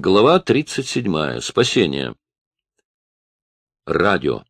Глава 37. Спасение. Радио.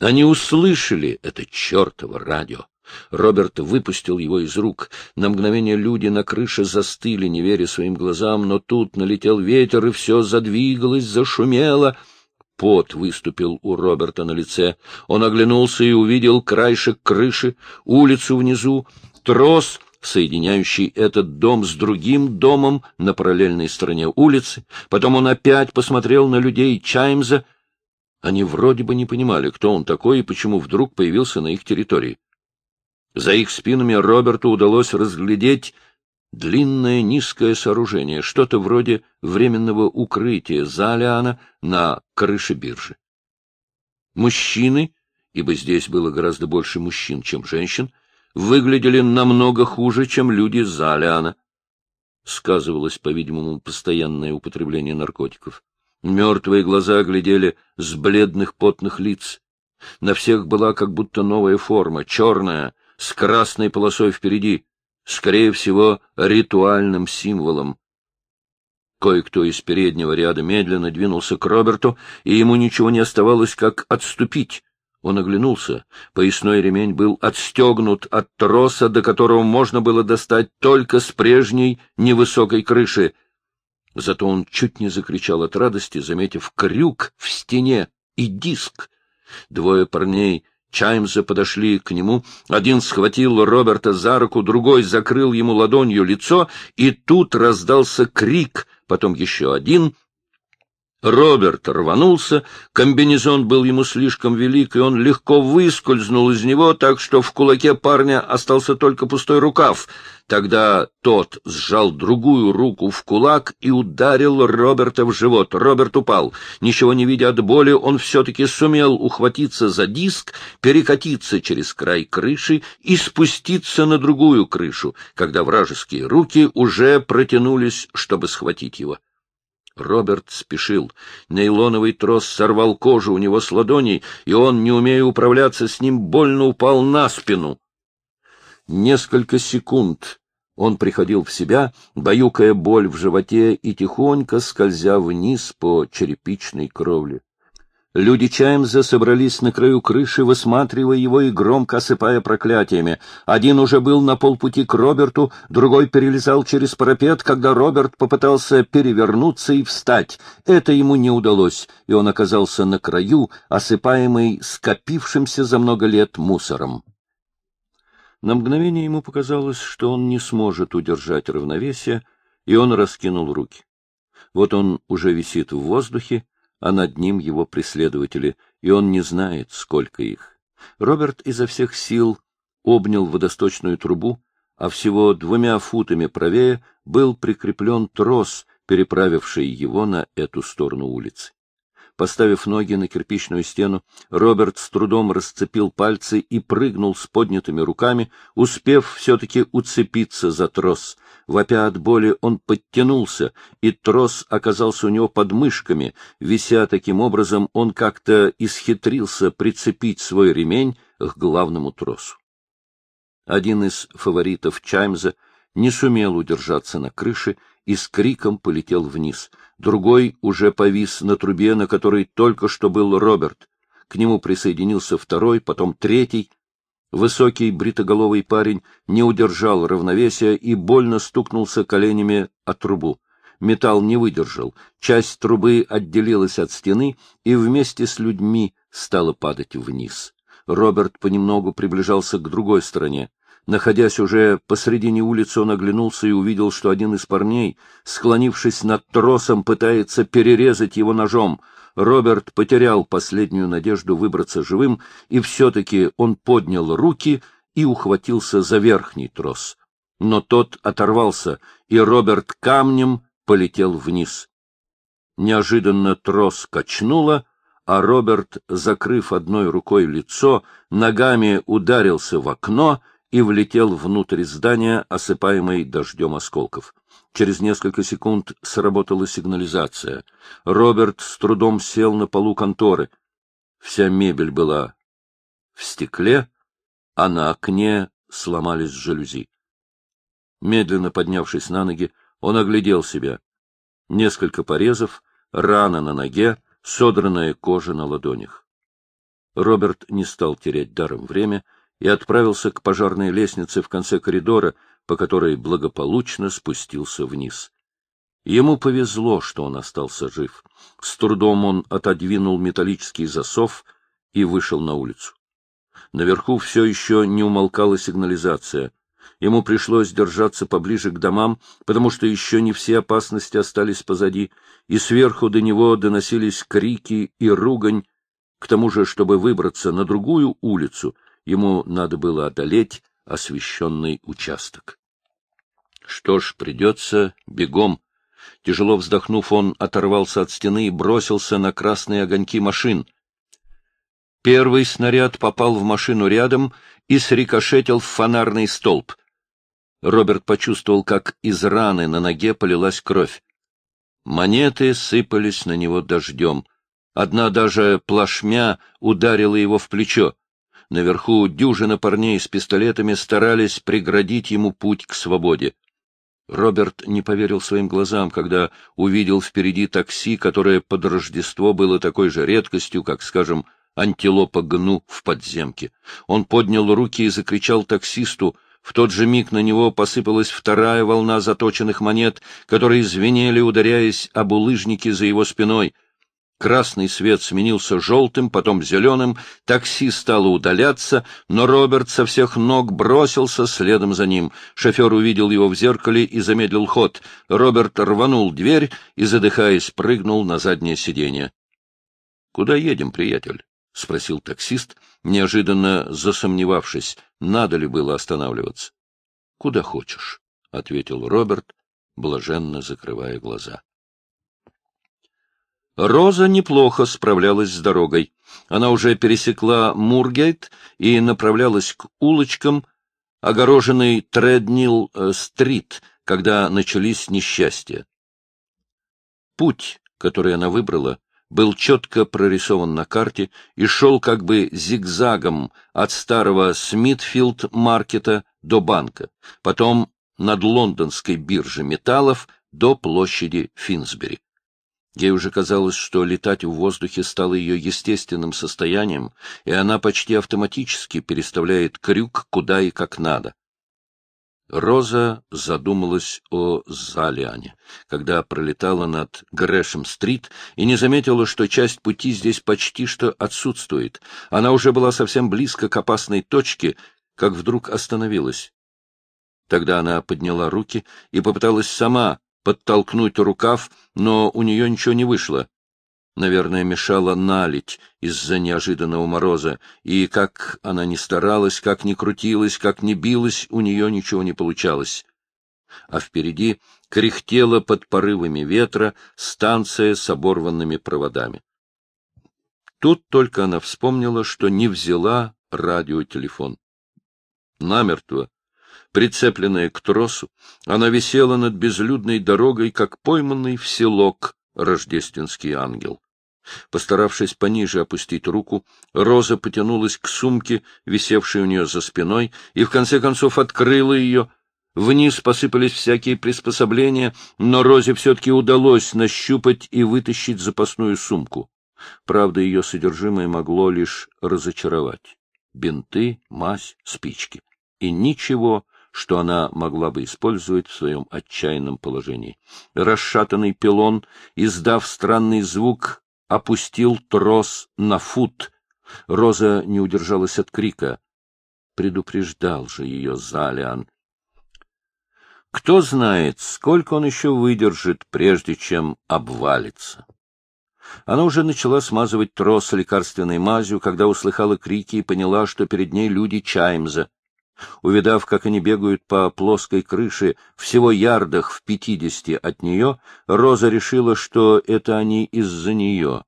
Они услышали это чертово радио. Роберт выпустил его из рук. На мгновение люди на крыше застыли, не веря своим глазам, но тут налетел ветер, и все задвигалось, зашумело. Пот выступил у Роберта на лице. Он оглянулся и увидел краешек крыши, улицу внизу, трос — соединяющий этот дом с другим домом на параллельной стороне улицы. Потом он опять посмотрел на людей Чаймза. Они вроде бы не понимали, кто он такой и почему вдруг появился на их территории. За их спинами Роберту удалось разглядеть длинное низкое сооружение, что-то вроде временного укрытия Залиана на крыше биржи. Мужчины, ибо здесь было гораздо больше мужчин, чем женщин, выглядели намного хуже, чем люди Залиана. Сказывалось, по-видимому, постоянное употребление наркотиков. Мертвые глаза глядели с бледных потных лиц. На всех была как будто новая форма, черная, с красной полосой впереди, скорее всего, ритуальным символом. Кое-кто из переднего ряда медленно двинулся к Роберту, и ему ничего не оставалось, как отступить. Он оглянулся. Поясной ремень был отстегнут от троса, до которого можно было достать только с прежней невысокой крыши. Зато он чуть не закричал от радости, заметив крюк в стене и диск. Двое парней Чаймза подошли к нему. Один схватил Роберта за руку, другой закрыл ему ладонью лицо, и тут раздался крик, потом еще один — Роберт рванулся, комбинезон был ему слишком велик, и он легко выскользнул из него, так что в кулаке парня остался только пустой рукав. Тогда тот сжал другую руку в кулак и ударил Роберта в живот. Роберт упал. Ничего не видя от боли, он все-таки сумел ухватиться за диск, перекатиться через край крыши и спуститься на другую крышу, когда вражеские руки уже протянулись, чтобы схватить его. Роберт спешил. Нейлоновый трос сорвал кожу у него с ладоней, и он, не умея управляться с ним, больно упал на спину. Несколько секунд он приходил в себя, баюкая боль в животе и тихонько скользя вниз по черепичной кровле. Люди Чаймза собрались на краю крыши, высматривая его и громко осыпая проклятиями. Один уже был на полпути к Роберту, другой перелезал через парапет, когда Роберт попытался перевернуться и встать. Это ему не удалось, и он оказался на краю, осыпаемый скопившимся за много лет мусором. На мгновение ему показалось, что он не сможет удержать равновесие, и он раскинул руки. Вот он уже висит в воздухе, а над ним его преследователи, и он не знает, сколько их. Роберт изо всех сил обнял водосточную трубу, а всего двумя футами правее был прикреплен трос, переправивший его на эту сторону улицы. Поставив ноги на кирпичную стену, Роберт с трудом расцепил пальцы и прыгнул с поднятыми руками, успев все-таки уцепиться за трос. Вопя от боли, он подтянулся, и трос оказался у него под мышками. Вися таким образом, он как-то исхитрился прицепить свой ремень к главному тросу. Один из фаворитов Чаймза не сумел удержаться на крыше и с криком полетел вниз. Другой уже повис на трубе, на которой только что был Роберт. К нему присоединился второй, потом третий. Высокий бритоголовый парень не удержал равновесия и больно стукнулся коленями о трубу. Металл не выдержал. Часть трубы отделилась от стены и вместе с людьми стала падать вниз. Роберт понемногу приближался к другой стороне. Находясь уже посредине улицы, он оглянулся и увидел, что один из парней, склонившись над тросом, пытается перерезать его ножом. Роберт потерял последнюю надежду выбраться живым, и все-таки он поднял руки и ухватился за верхний трос. Но тот оторвался, и Роберт камнем полетел вниз. Неожиданно трос качнуло, а Роберт, закрыв одной рукой лицо, ногами ударился в окно и влетел внутрь здания, осыпаемый дождем осколков. Через несколько секунд сработала сигнализация. Роберт с трудом сел на полу конторы. Вся мебель была в стекле, а на окне сломались жалюзи. Медленно поднявшись на ноги, он оглядел себя. несколько порезов, рана на ноге, содранная кожа на ладонях. Роберт не стал терять даром время и отправился к пожарной лестнице в конце коридора, по которой благополучно спустился вниз. Ему повезло, что он остался жив. С трудом он отодвинул металлический засов и вышел на улицу. Наверху все еще не умолкала сигнализация. Ему пришлось держаться поближе к домам, потому что еще не все опасности остались позади, и сверху до него доносились крики и ругань. К тому же, чтобы выбраться на другую улицу, ему надо было одолеть освещенный участок. Что ж, придется бегом. Тяжело вздохнув, он оторвался от стены и бросился на красные огоньки машин. Первый снаряд попал в машину рядом и срикошетил в фонарный столб. Роберт почувствовал, как из раны на ноге полилась кровь. Монеты сыпались на него дождем. Одна даже плашмя ударила его в плечо. Наверху дюжина парней с пистолетами старались преградить ему путь к свободе. Роберт не поверил своим глазам, когда увидел впереди такси, которое под Рождество было такой же редкостью, как, скажем, антилопа гну в подземке. Он поднял руки и закричал таксисту — в тот же миг на него посыпалась вторая волна заточенных монет, которые звенели, ударяясь об улыжники за его спиной. Красный свет сменился желтым, потом зеленым, такси стало удаляться, но Роберт со всех ног бросился следом за ним. Шофер увидел его в зеркале и замедлил ход. Роберт рванул дверь и, задыхаясь, прыгнул на заднее сиденье. — Куда едем, приятель? — спросил таксист, неожиданно засомневавшись, надо ли было останавливаться. — Куда хочешь, — ответил Роберт, блаженно закрывая глаза. Роза неплохо справлялась с дорогой. Она уже пересекла Мургейт и направлялась к улочкам, огороженной Треднил-стрит, когда начались несчастья. Путь, который она выбрала, был четко прорисован на карте и шел как бы зигзагом от старого Смитфилд-маркета до банка, потом над лондонской биржей металлов до площади Финсбери. Ей уже казалось, что летать в воздухе стало ее естественным состоянием, и она почти автоматически переставляет крюк куда и как надо. Роза задумалась о Залиане, когда пролетала над Грэшем-стрит и не заметила, что часть пути здесь почти что отсутствует. Она уже была совсем близко к опасной точке, как вдруг остановилась. Тогда она подняла руки и попыталась сама подтолкнуть рукав, но у нее ничего не вышло. Наверное, мешала налить из-за неожиданного мороза, и как она ни старалась, как ни крутилась, как ни билась, у нее ничего не получалось. А впереди кряхтела под порывами ветра станция с оборванными проводами. Тут только она вспомнила, что не взяла радиотелефон. Намертво, прицепленная к тросу, она висела над безлюдной дорогой, как пойманный в селок рождественский ангел. Постаравшись пониже опустить руку, Роза потянулась к сумке, висевшей у нее за спиной, и в конце концов открыла ее. Вниз посыпались всякие приспособления, но Розе все-таки удалось нащупать и вытащить запасную сумку. Правда, ее содержимое могло лишь разочаровать. Бинты, мазь, спички. И ничего, что она могла бы использовать в своем отчаянном положении. Расшатанный пилон, издав странный звук, опустил трос на фут. Роза не удержалась от крика. Предупреждал же ее Залиан. Кто знает, сколько он еще выдержит, прежде чем обвалится. Она уже начала смазывать трос лекарственной мазью, когда услыхала крики и поняла, что перед ней люди Чаймза. Увидав, как они бегают по плоской крыше всего ярдах в пятидесяти от нее, Роза решила, что это они из-за нее.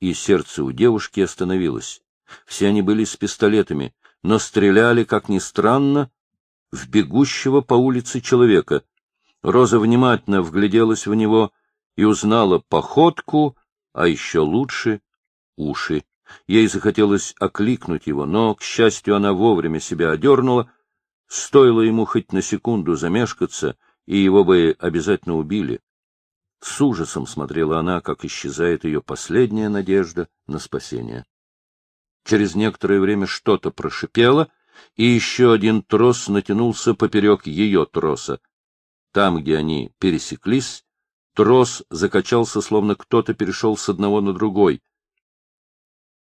И сердце у девушки остановилось. Все они были с пистолетами, но стреляли, как ни странно, в бегущего по улице человека. Роза внимательно вгляделась в него и узнала походку, а еще лучше — уши. Ей захотелось окликнуть его, но, к счастью, она вовремя себя одернула. Стоило ему хоть на секунду замешкаться, и его бы обязательно убили. С ужасом смотрела она, как исчезает ее последняя надежда на спасение. Через некоторое время что-то прошипело, и еще один трос натянулся поперек ее троса. Там, где они пересеклись, трос закачался, словно кто-то перешел с одного на другой. —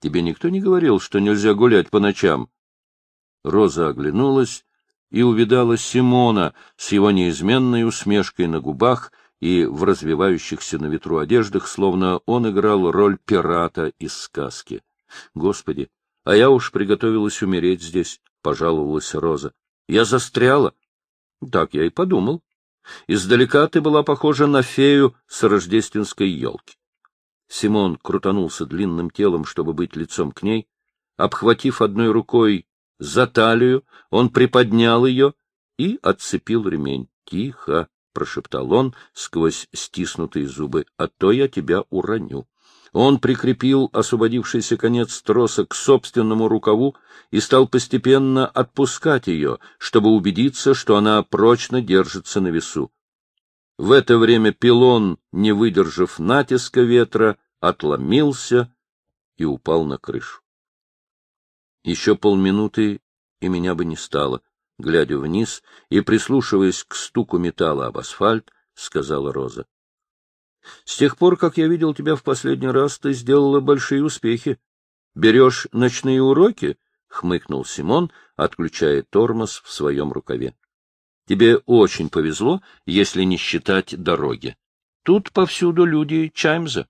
Тебе никто не говорил, что нельзя гулять по ночам? Роза оглянулась и увидала Симона с его неизменной усмешкой на губах — и в развивающихся на ветру одеждах, словно он играл роль пирата из сказки. Господи, а я уж приготовилась умереть здесь, — пожаловалась Роза. Я застряла. Так я и подумал. Издалека ты была похожа на фею с рождественской елки. Симон крутанулся длинным телом, чтобы быть лицом к ней. Обхватив одной рукой за талию, он приподнял ее и отцепил ремень. Тихо, прошептал он сквозь стиснутые зубы, — а то я тебя уроню. Он прикрепил освободившийся конец троса к собственному рукаву и стал постепенно отпускать ее, чтобы убедиться, что она прочно держится на весу. В это время пилон, не выдержав натиска ветра, отломился и упал на крышу. Еще полминуты, и меня бы не стало глядя вниз и прислушиваясь к стуку металла об асфальт, сказала Роза. — С тех пор, как я видел тебя в последний раз, ты сделала большие успехи. Берешь ночные уроки? — хмыкнул Симон, отключая тормоз в своем рукаве. — Тебе очень повезло, если не считать дороги. Тут повсюду люди Чаймза.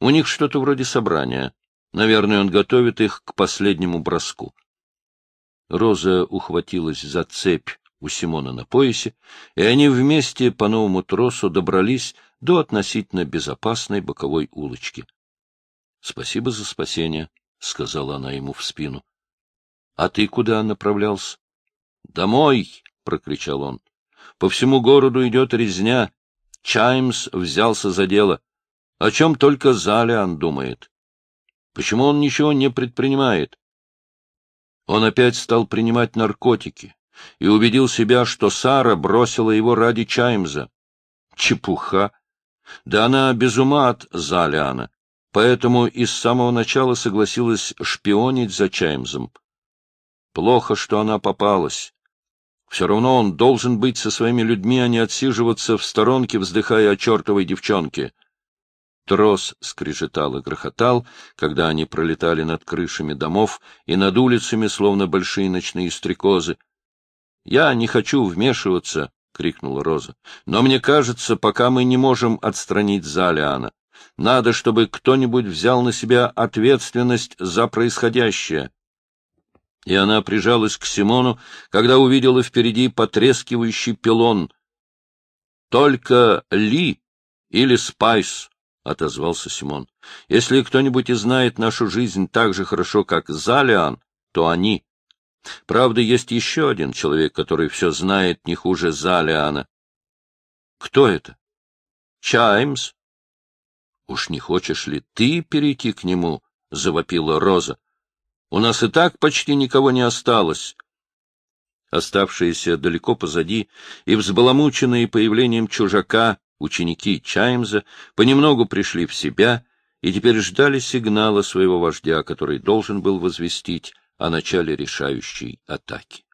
У них что-то вроде собрания. Наверное, он готовит их к последнему броску. Роза ухватилась за цепь у Симона на поясе, и они вместе по новому тросу добрались до относительно безопасной боковой улочки. — Спасибо за спасение, — сказала она ему в спину. — А ты куда направлялся? — Домой! — прокричал он. — По всему городу идет резня. Чаймс взялся за дело. О чем только Залиан думает. Почему он ничего не предпринимает? Он опять стал принимать наркотики и убедил себя, что Сара бросила его ради Чаймза. Чепуха! Да она без ума от Залиана, поэтому и с самого начала согласилась шпионить за Чаймзом. Плохо, что она попалась. Все равно он должен быть со своими людьми, а не отсиживаться в сторонке, вздыхая о чертовой девчонке. Трос скрежетал и грохотал, когда они пролетали над крышами домов и над улицами, словно большие ночные стрекозы. — Я не хочу вмешиваться, — крикнула Роза, — но мне кажется, пока мы не можем отстранить Залиана. Надо, чтобы кто-нибудь взял на себя ответственность за происходящее. И она прижалась к Симону, когда увидела впереди потрескивающий пилон. Только Ли или Спайс — отозвался Симон. — Если кто-нибудь и знает нашу жизнь так же хорошо, как Залиан, то они. Правда, есть еще один человек, который все знает не хуже Залиана. — Кто это? — Чаймс. — Уж не хочешь ли ты перейти к нему? — завопила Роза. — У нас и так почти никого не осталось. Оставшиеся далеко позади и взбаламученные появлением чужака Ученики Чаймза понемногу пришли в себя и теперь ждали сигнала своего вождя, который должен был возвестить о начале решающей атаки.